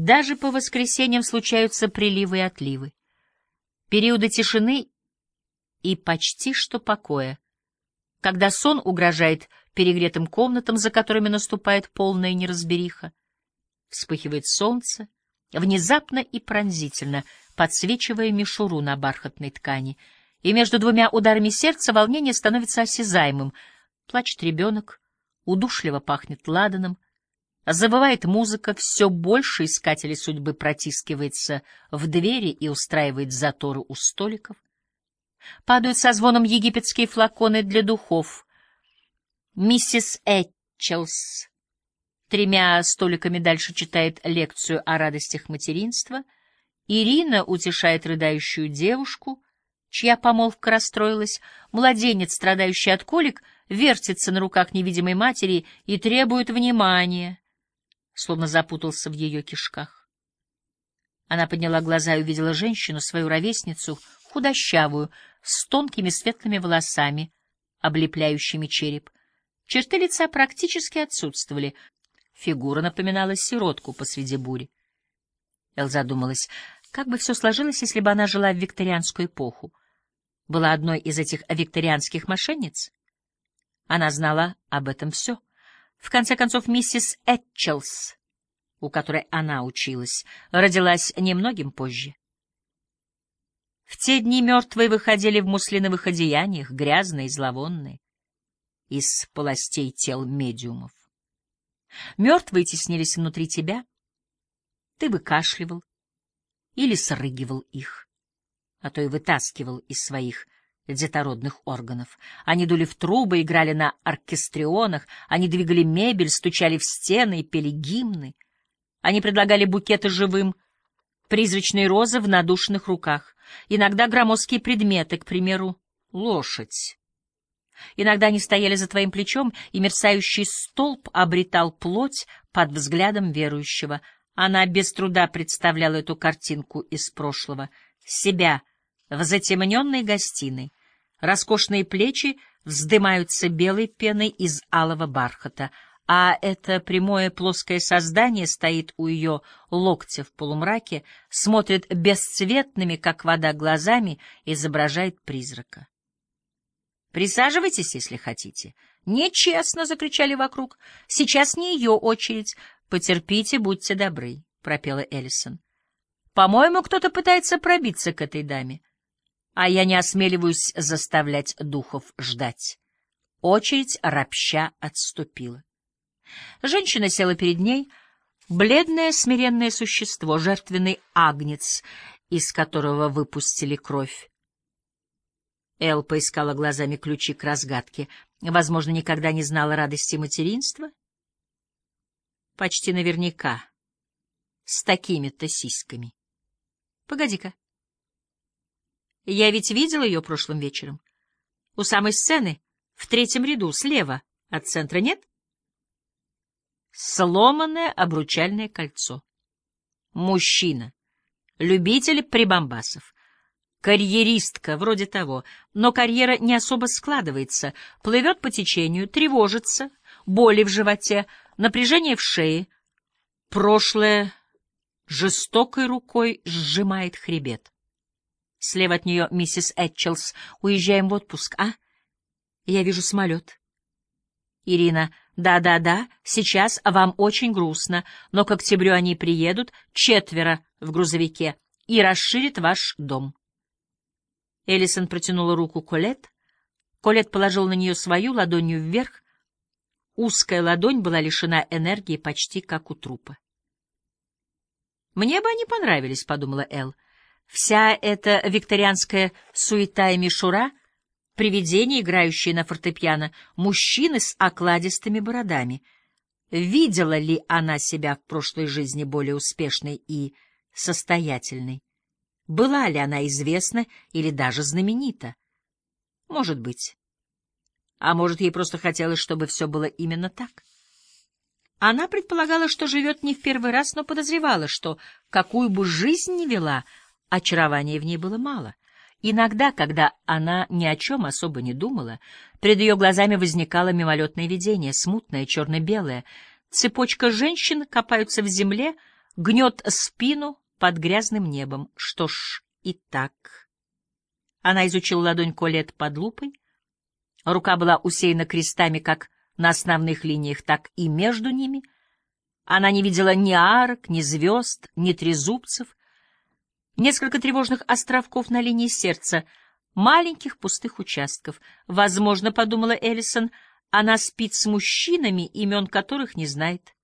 Даже по воскресеньям случаются приливы и отливы. Периоды тишины и почти что покоя, когда сон угрожает перегретым комнатам, за которыми наступает полная неразбериха. Вспыхивает солнце, внезапно и пронзительно, подсвечивая мишуру на бархатной ткани, и между двумя ударами сердца волнение становится осязаемым. Плачет ребенок, удушливо пахнет ладаном, Забывает музыка, все больше искателей судьбы протискивается в двери и устраивает заторы у столиков. Падают со звоном египетские флаконы для духов. Миссис Этчелс тремя столиками дальше читает лекцию о радостях материнства. Ирина утешает рыдающую девушку, чья помолвка расстроилась. Младенец, страдающий от колик, вертится на руках невидимой матери и требует внимания словно запутался в ее кишках. Она подняла глаза и увидела женщину, свою ровесницу, худощавую, с тонкими светлыми волосами, облепляющими череп. Черты лица практически отсутствовали. Фигура напоминала сиротку посреди бури. Эл задумалась, как бы все сложилось, если бы она жила в викторианскую эпоху. Была одной из этих викторианских мошенниц? Она знала об этом все. В конце концов, миссис Этчелс, у которой она училась, родилась немногим позже. В те дни мертвые выходили в муслиновых одеяниях, грязные и зловонные, из полостей тел медиумов. Мертвые теснились внутри тебя, ты выкашливал или срыгивал их, а то и вытаскивал из своих детородных органов. Они дули в трубы, играли на оркестрионах, они двигали мебель, стучали в стены и пели гимны. Они предлагали букеты живым, призрачные розы в надушенных руках, иногда громоздкие предметы, к примеру, лошадь. Иногда они стояли за твоим плечом, и мерцающий столб обретал плоть под взглядом верующего. Она без труда представляла эту картинку из прошлого, себя в затемненной гостиной, Роскошные плечи вздымаются белой пеной из алого бархата, а это прямое плоское создание стоит у ее локтя в полумраке, смотрит бесцветными, как вода, глазами, изображает призрака. «Присаживайтесь, если хотите». «Нечестно!» — закричали вокруг. «Сейчас не ее очередь. Потерпите, будьте добры», — пропела Эллисон. «По-моему, кто-то пытается пробиться к этой даме а я не осмеливаюсь заставлять духов ждать. Очередь ропща отступила. Женщина села перед ней, бледное смиренное существо, жертвенный агнец, из которого выпустили кровь. Эл поискала глазами ключи к разгадке. Возможно, никогда не знала радости материнства? Почти наверняка. С такими-то сиськами. Погоди-ка. Я ведь видел ее прошлым вечером. У самой сцены, в третьем ряду, слева от центра, нет? Сломанное обручальное кольцо. Мужчина. Любитель прибамбасов. Карьеристка, вроде того, но карьера не особо складывается, плывет по течению, тревожится, боли в животе, напряжение в шее. Прошлое жестокой рукой сжимает хребет. Слева от нее миссис Этчелс. Уезжаем в отпуск, а? Я вижу самолет. Ирина. Да-да-да, сейчас вам очень грустно, но к октябрю они приедут, четверо в грузовике, и расширит ваш дом. Эллисон протянула руку Колет. Колет положил на нее свою ладонью вверх. Узкая ладонь была лишена энергии почти как у трупа. «Мне бы они понравились», — подумала Эл. Вся эта викторианская суета и мишура, привидения, играющие на фортепиано, мужчины с окладистыми бородами. Видела ли она себя в прошлой жизни более успешной и состоятельной? Была ли она известна или даже знаменита? Может быть. А может, ей просто хотелось, чтобы все было именно так? Она предполагала, что живет не в первый раз, но подозревала, что какую бы жизнь ни вела — Очарования в ней было мало. Иногда, когда она ни о чем особо не думала, перед ее глазами возникало мимолетное видение, смутное, черно-белое. Цепочка женщин копаются в земле, гнет спину под грязным небом. Что ж, и так. Она изучила ладонь Колет под лупой. Рука была усеяна крестами как на основных линиях, так и между ними. Она не видела ни арок, ни звезд, ни трезубцев. Несколько тревожных островков на линии сердца, маленьких пустых участков. Возможно, подумала Эллисон, она спит с мужчинами, имен которых не знает.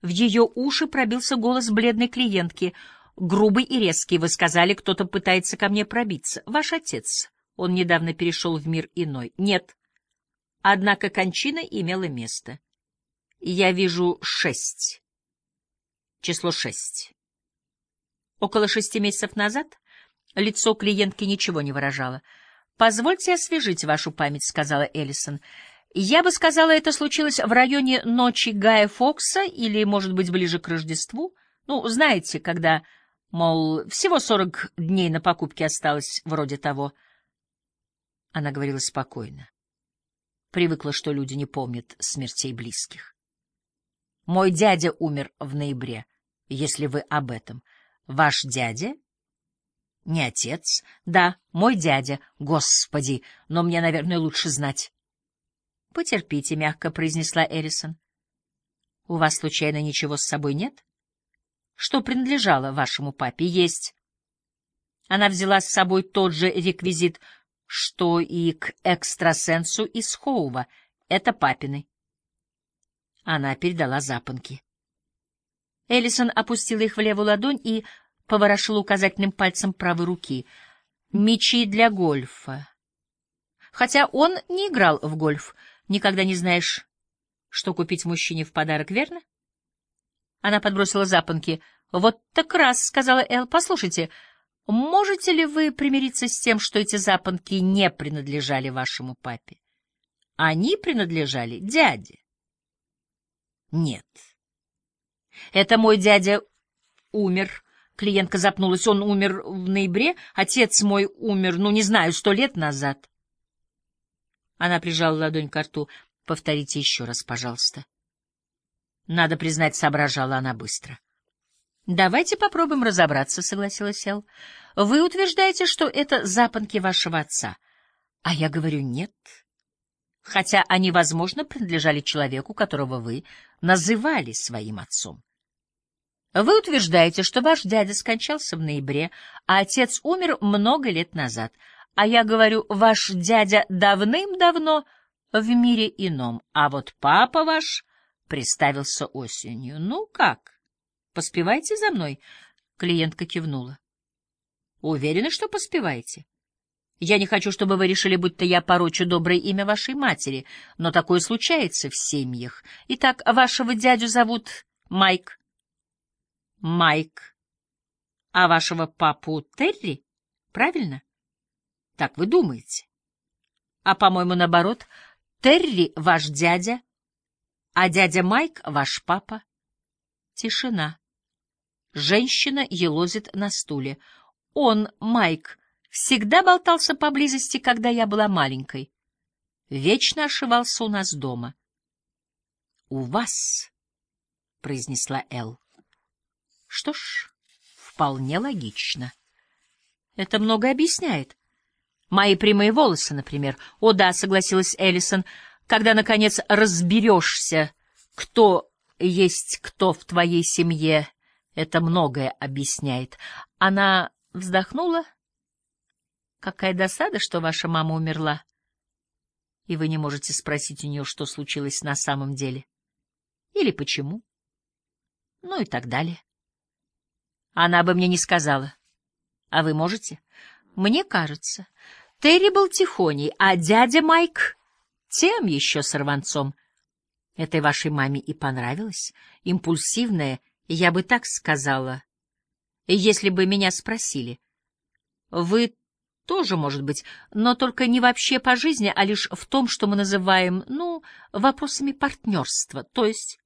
В ее уши пробился голос бледной клиентки, грубый и резкий. Вы сказали, кто-то пытается ко мне пробиться. Ваш отец. Он недавно перешел в мир иной. Нет. Однако кончина имела место. Я вижу шесть. Число шесть. Около шести месяцев назад лицо клиентки ничего не выражало. «Позвольте освежить вашу память», — сказала Эллисон. «Я бы сказала, это случилось в районе ночи Гая Фокса или, может быть, ближе к Рождеству. Ну, знаете, когда, мол, всего сорок дней на покупке осталось, вроде того». Она говорила спокойно. Привыкла, что люди не помнят смертей близких. Мой дядя умер в ноябре, если вы об этом. Ваш дядя? Не отец. Да, мой дядя. Господи, но мне, наверное, лучше знать. Потерпите, мягко произнесла Эрисон. У вас случайно ничего с собой нет? Что принадлежало вашему папе? Есть. Она взяла с собой тот же реквизит, что и к экстрасенсу из Хоува. Это папины. Она передала запонки. Эллисон опустила их в левую ладонь и поворошила указательным пальцем правой руки. Мечи для гольфа. Хотя он не играл в гольф, никогда не знаешь, что купить мужчине в подарок, верно? Она подбросила запонки. «Вот так раз», — сказала Эл, — «послушайте, можете ли вы примириться с тем, что эти запонки не принадлежали вашему папе? Они принадлежали дяде». Нет. Это мой дядя умер. Клиентка запнулась. Он умер в ноябре. Отец мой умер, ну, не знаю, сто лет назад. Она прижала ладонь к рту. Повторите еще раз, пожалуйста. Надо признать, соображала она быстро. Давайте попробуем разобраться, согласилась Эл. Вы утверждаете, что это запонки вашего отца. А я говорю нет хотя они, возможно, принадлежали человеку, которого вы называли своим отцом. Вы утверждаете, что ваш дядя скончался в ноябре, а отец умер много лет назад, а я говорю, ваш дядя давным-давно в мире ином, а вот папа ваш приставился осенью. Ну как? Поспевайте за мной? Клиентка кивнула. Уверены, что поспеваете? Я не хочу, чтобы вы решили, будто я порочу доброе имя вашей матери, но такое случается в семьях. Итак, вашего дядю зовут Майк. Майк. А вашего папу Терри? Правильно? Так вы думаете. А, по-моему, наоборот, Терри — ваш дядя, а дядя Майк — ваш папа. Тишина. Женщина елозит на стуле. Он, Майк, — всегда болтался поблизости, когда я была маленькой. Вечно ошивался у нас дома. — У вас, — произнесла Эл. — Что ж, вполне логично. Это многое объясняет. Мои прямые волосы, например. О да, согласилась Эллисон, когда, наконец, разберешься, кто есть кто в твоей семье, это многое объясняет. Она вздохнула Какая досада, что ваша мама умерла. И вы не можете спросить у нее, что случилось на самом деле. Или почему. Ну и так далее. Она бы мне не сказала. А вы можете? Мне кажется. Терри был тихоней, а дядя Майк тем еще сорванцом. Этой вашей маме и понравилось. Импульсивная, я бы так сказала. Если бы меня спросили. Вы тоже может быть, но только не вообще по жизни, а лишь в том, что мы называем, ну, вопросами партнерства, то есть